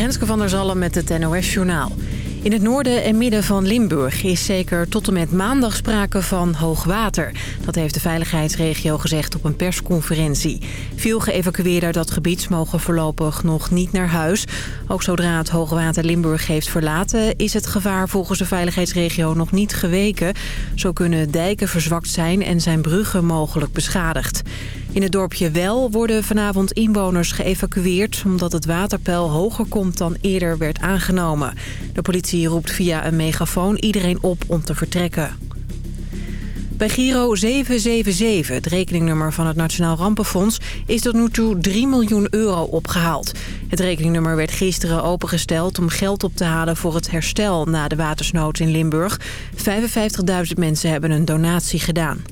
Renske van der Zallen met het NOS Journaal. In het noorden en midden van Limburg is zeker tot en met maandag sprake van hoogwater. Dat heeft de veiligheidsregio gezegd op een persconferentie. Veel geëvacueerden uit dat gebied mogen voorlopig nog niet naar huis. Ook zodra het hoogwater Limburg heeft verlaten... is het gevaar volgens de veiligheidsregio nog niet geweken. Zo kunnen dijken verzwakt zijn en zijn bruggen mogelijk beschadigd. In het dorpje Wel worden vanavond inwoners geëvacueerd... omdat het waterpeil hoger komt dan eerder werd aangenomen. De politie roept via een megafoon iedereen op om te vertrekken. Bij Giro 777, het rekeningnummer van het Nationaal Rampenfonds... is tot nu toe 3 miljoen euro opgehaald. Het rekeningnummer werd gisteren opengesteld om geld op te halen... voor het herstel na de watersnood in Limburg. 55.000 mensen hebben een donatie gedaan.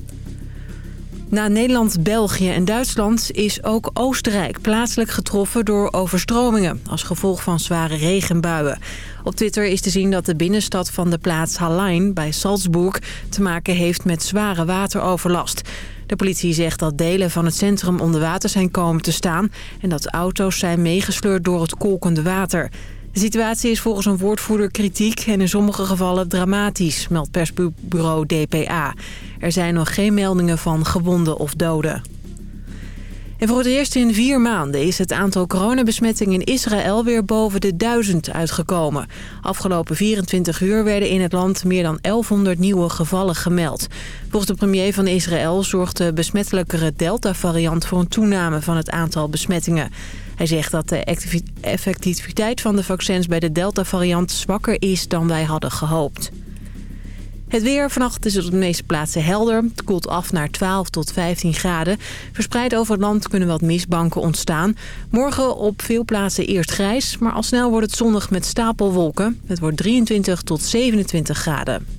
Na Nederland, België en Duitsland is ook Oostenrijk plaatselijk getroffen door overstromingen als gevolg van zware regenbuien. Op Twitter is te zien dat de binnenstad van de plaats Hallein bij Salzburg te maken heeft met zware wateroverlast. De politie zegt dat delen van het centrum onder water zijn komen te staan en dat auto's zijn meegesleurd door het kolkende water. De situatie is volgens een woordvoerder kritiek en in sommige gevallen dramatisch, meldt persbureau DPA. Er zijn nog geen meldingen van gewonden of doden. En voor het eerst in vier maanden is het aantal coronabesmettingen in Israël weer boven de duizend uitgekomen. Afgelopen 24 uur werden in het land meer dan 1100 nieuwe gevallen gemeld. Volgens de premier van Israël zorgt de besmettelijkere Delta-variant voor een toename van het aantal besmettingen. Hij zegt dat de effectiviteit van de vaccins bij de Delta-variant zwakker is dan wij hadden gehoopt. Het weer. Vannacht is het op de meeste plaatsen helder. Het koelt af naar 12 tot 15 graden. Verspreid over het land kunnen wat mistbanken ontstaan. Morgen op veel plaatsen eerst grijs. Maar al snel wordt het zonnig met stapelwolken. Het wordt 23 tot 27 graden.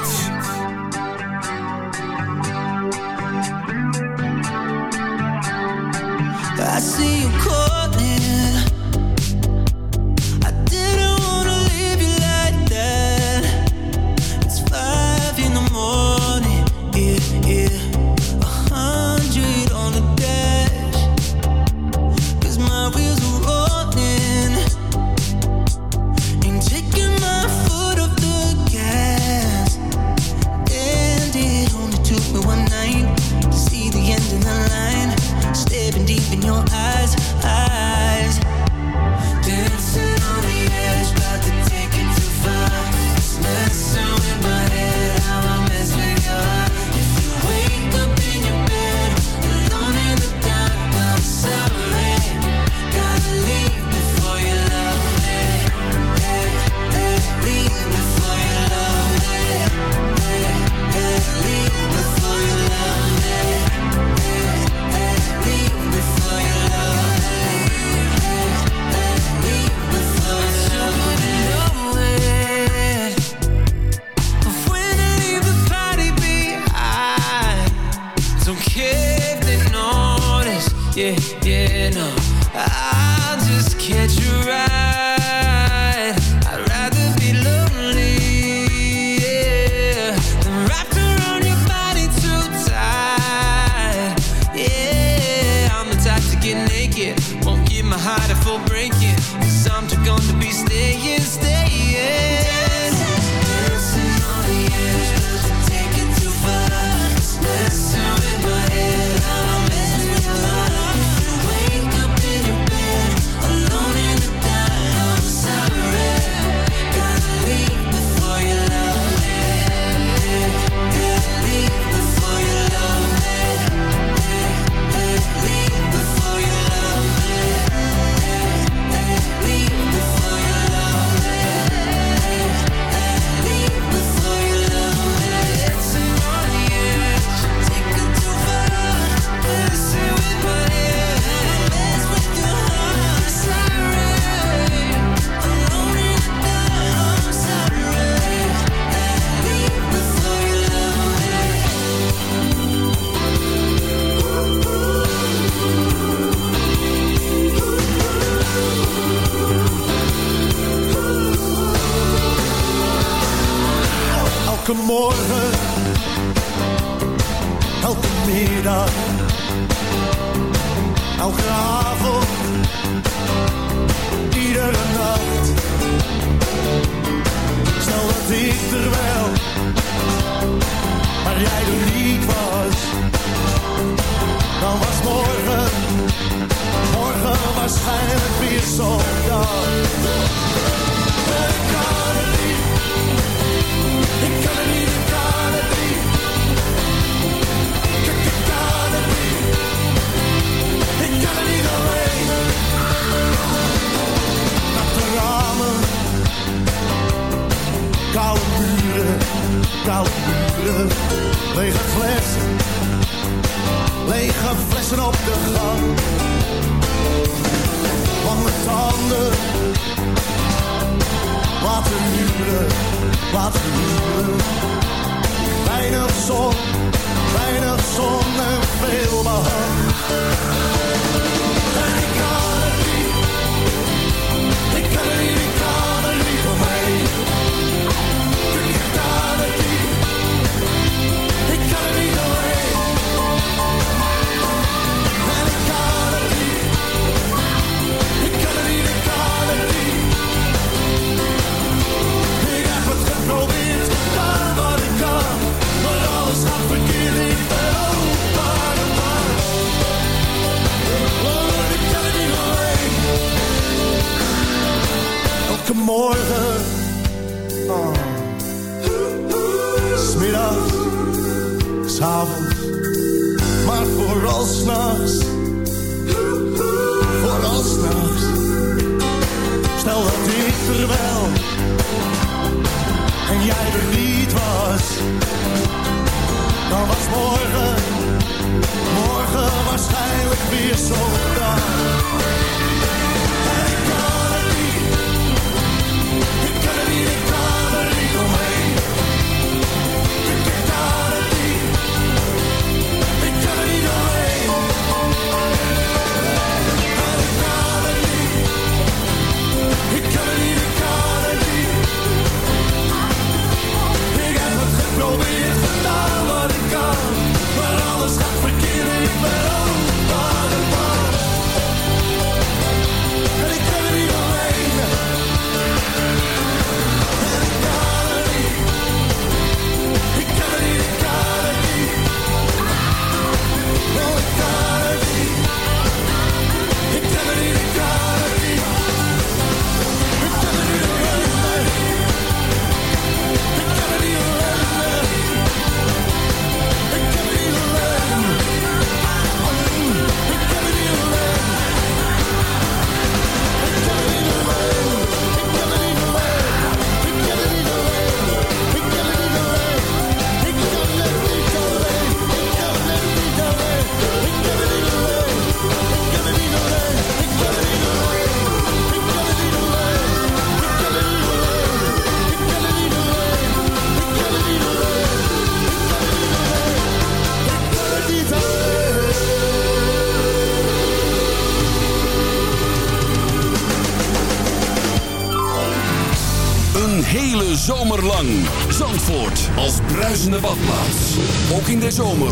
Bruisende badplaats. Ook in de zomer.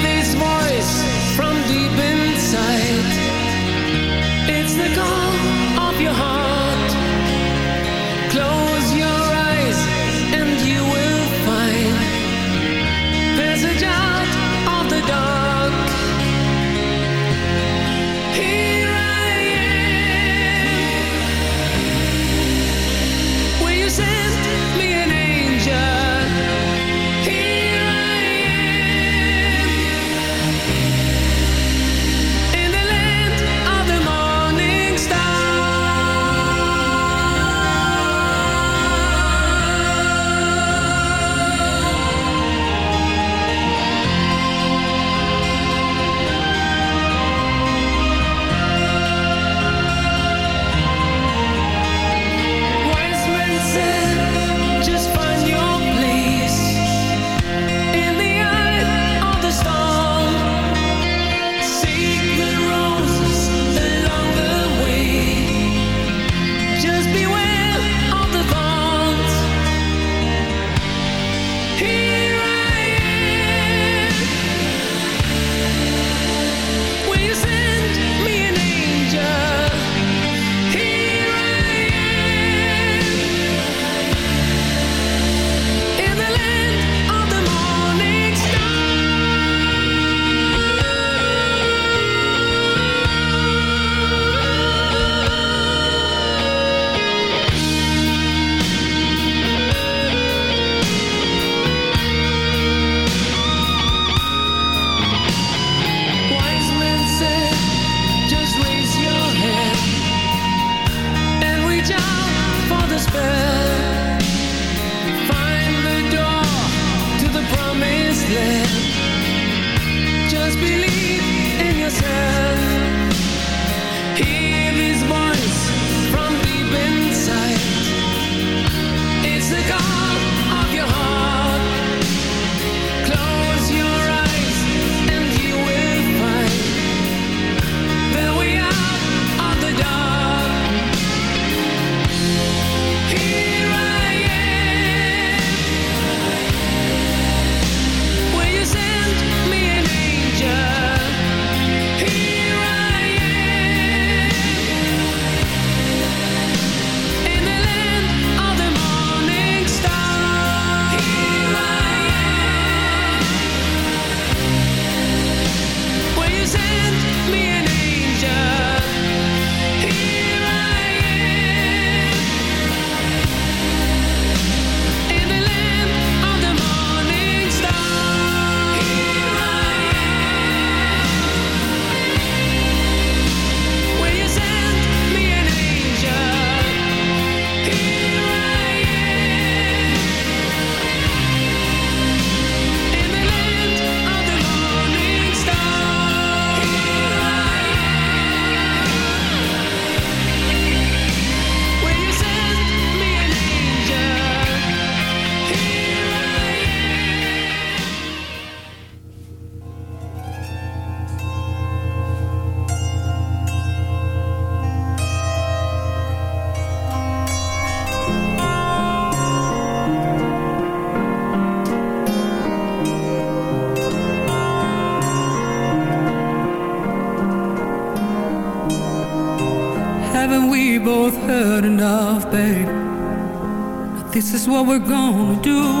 what we're gonna do.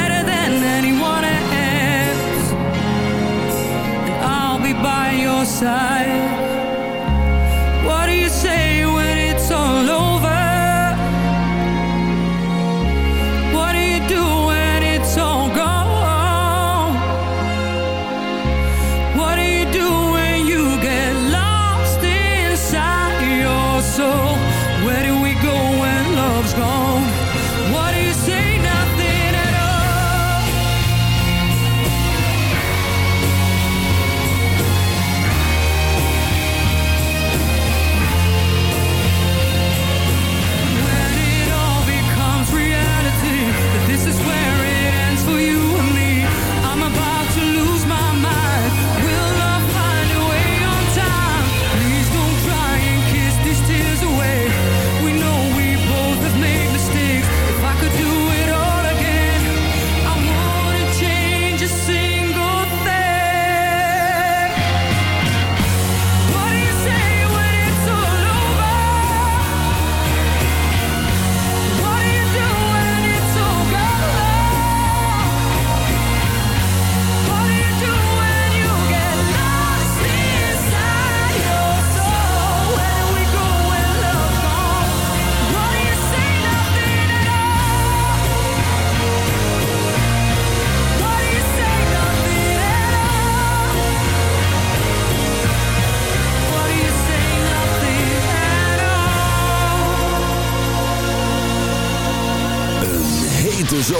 inside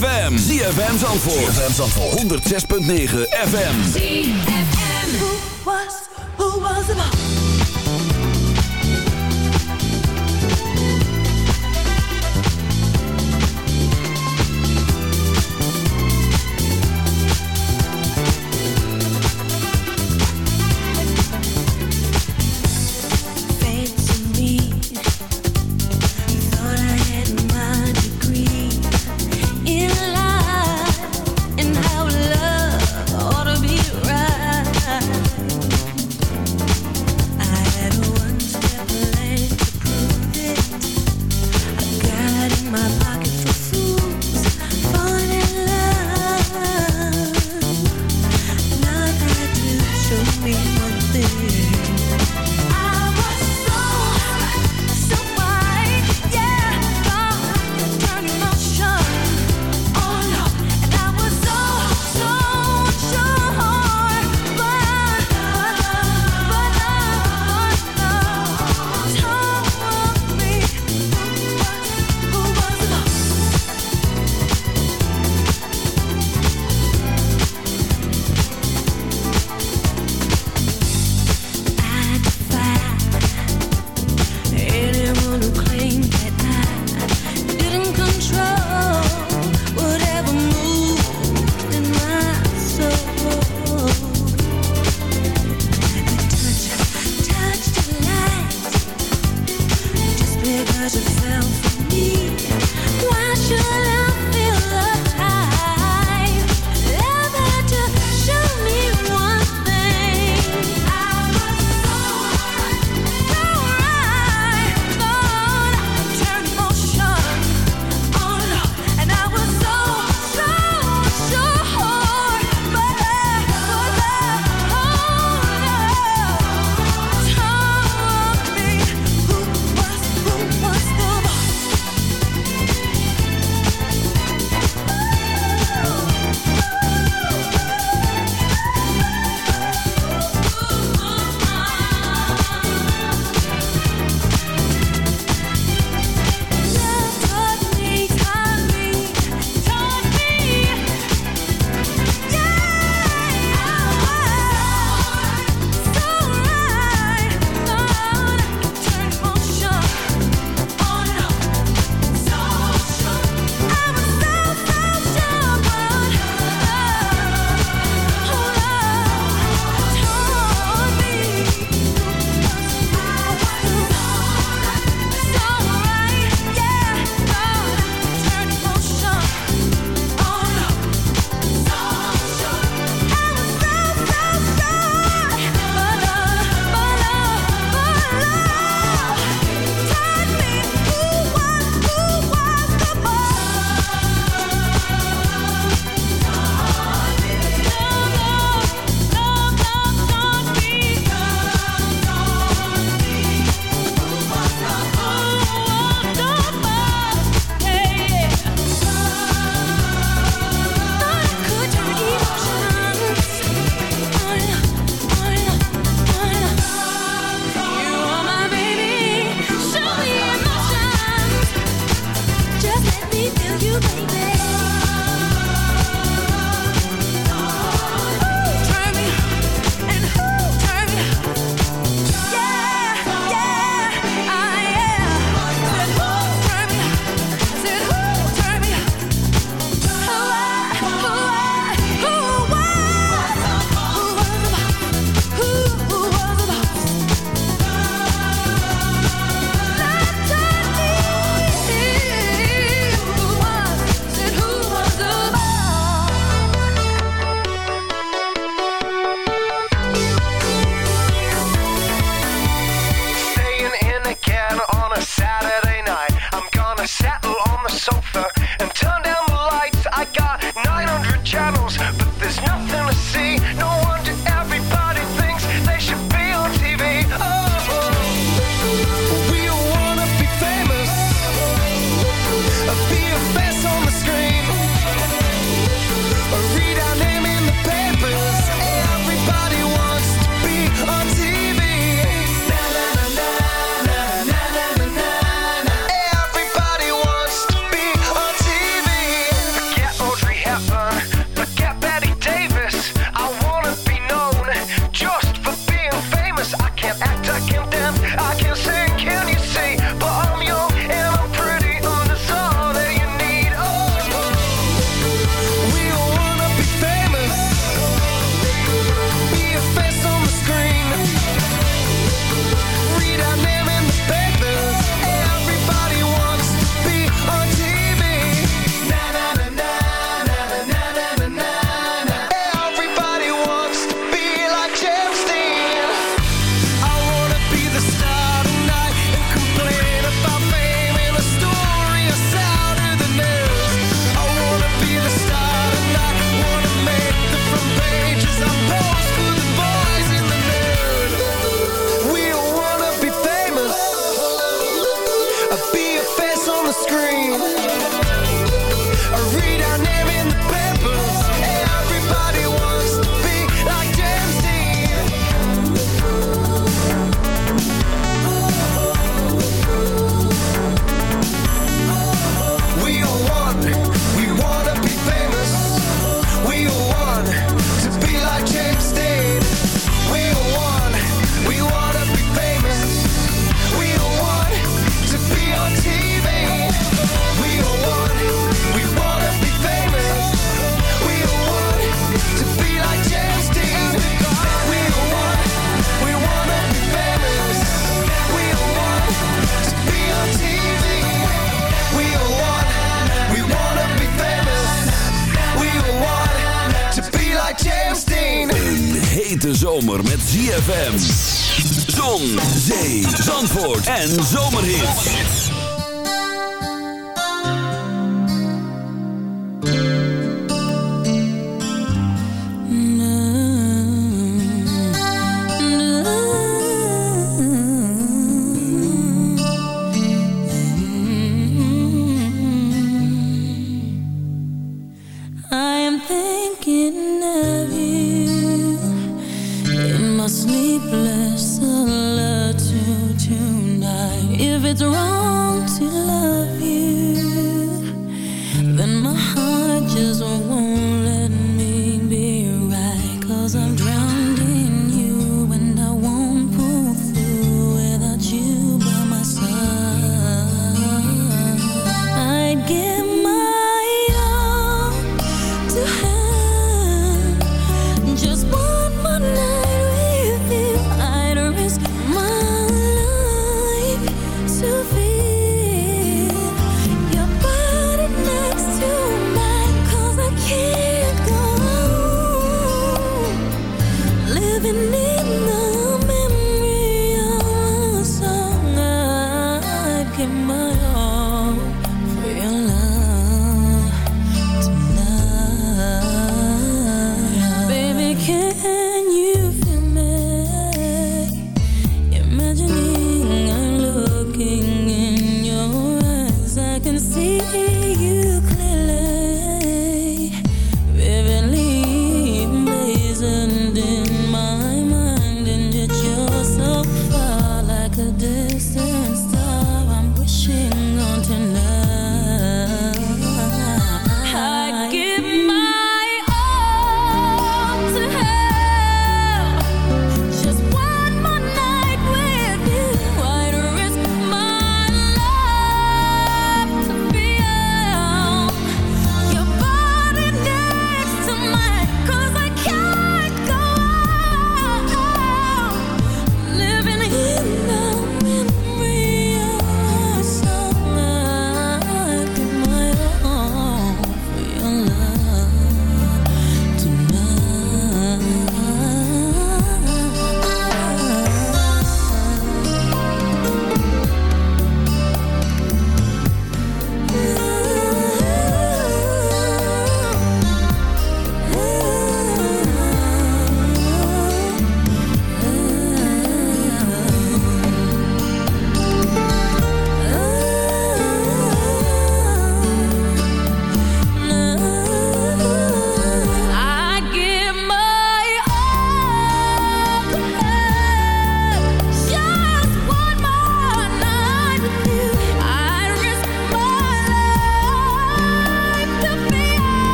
FM, ZFM Zandvoort. ZFM Zandvoort. 106.9 FM. ZFM. Who was, who was the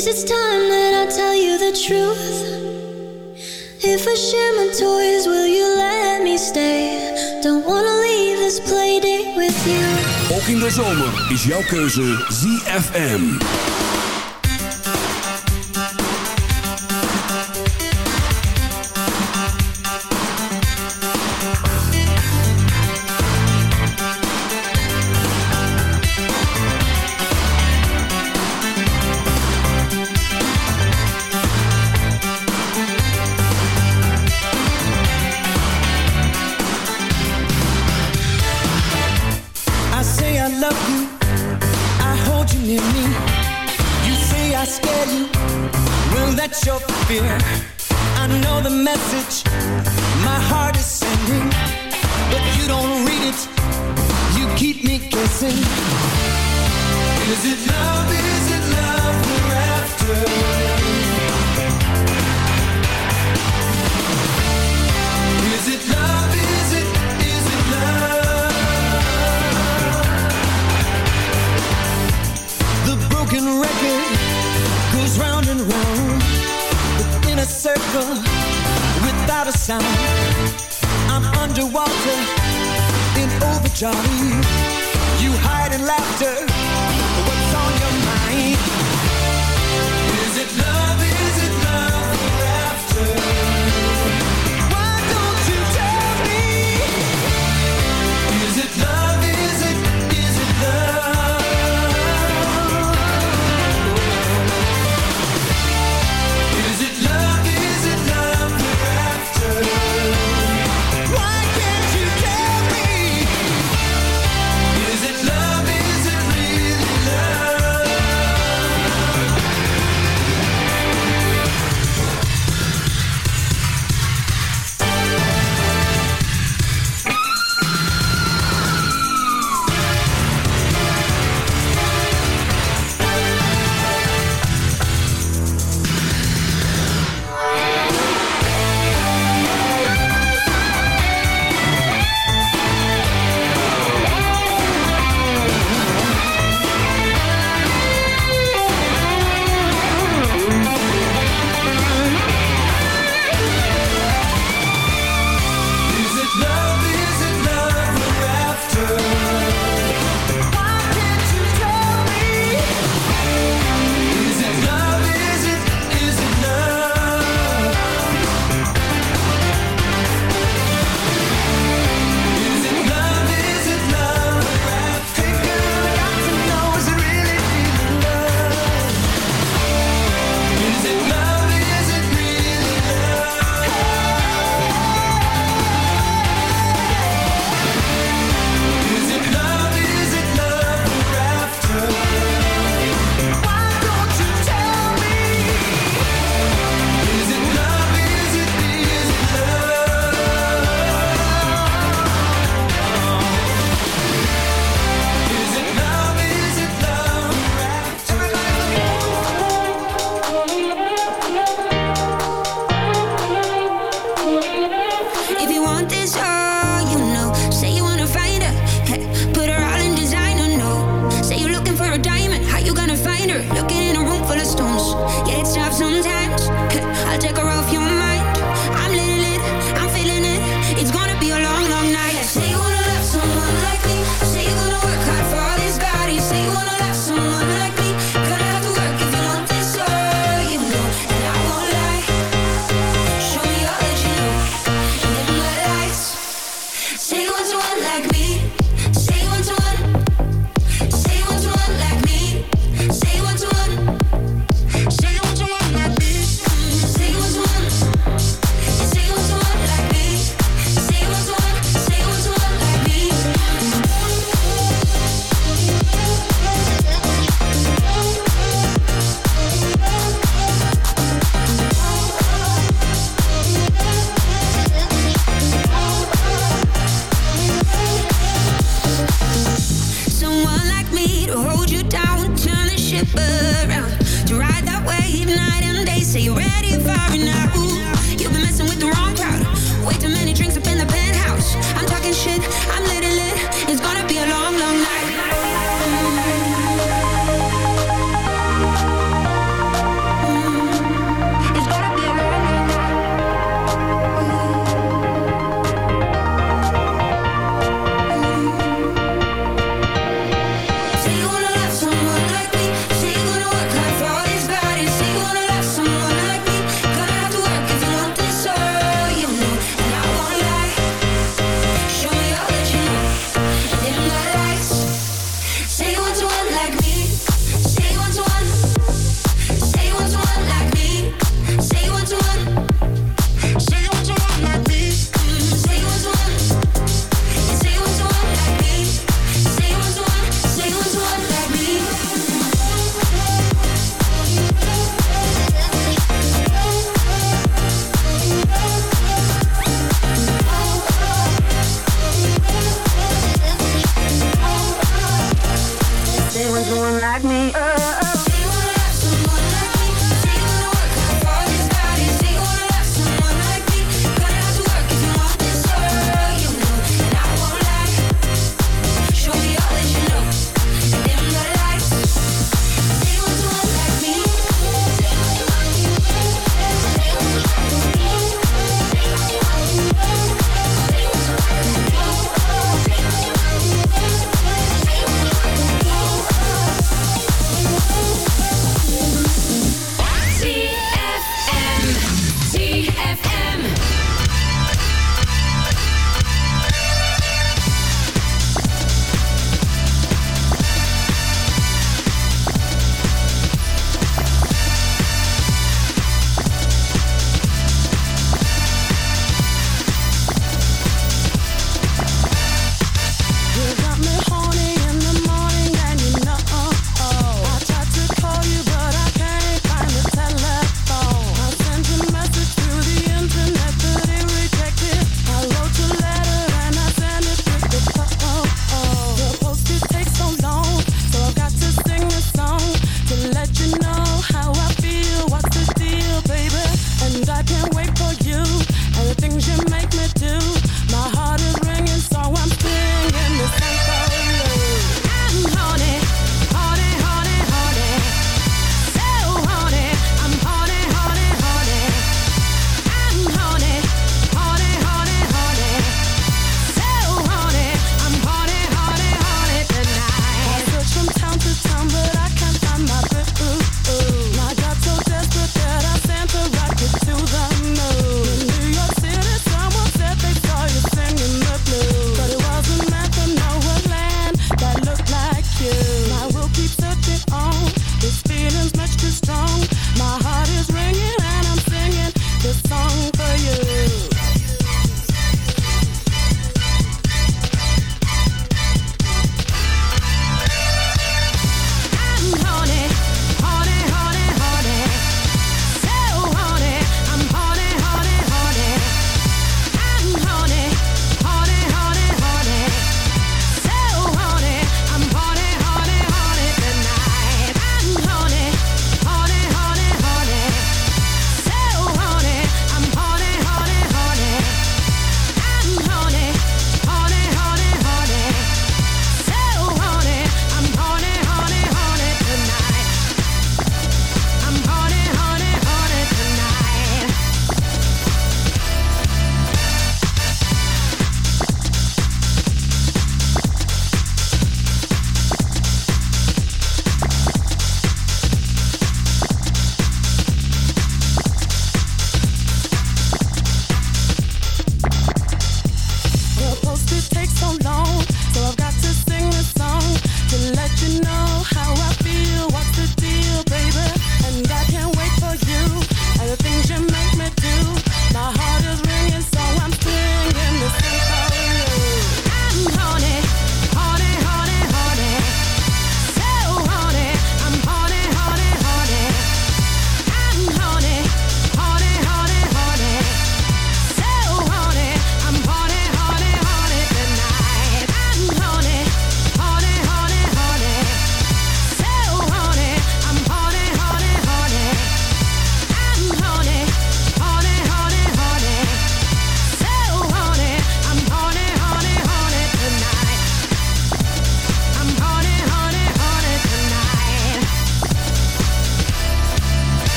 Guess it's time that I tell you the truth If I share my toys, will you let me stay? Don't wanna leave this playdate with you Ook in de zomer is jouw keuze ZFM.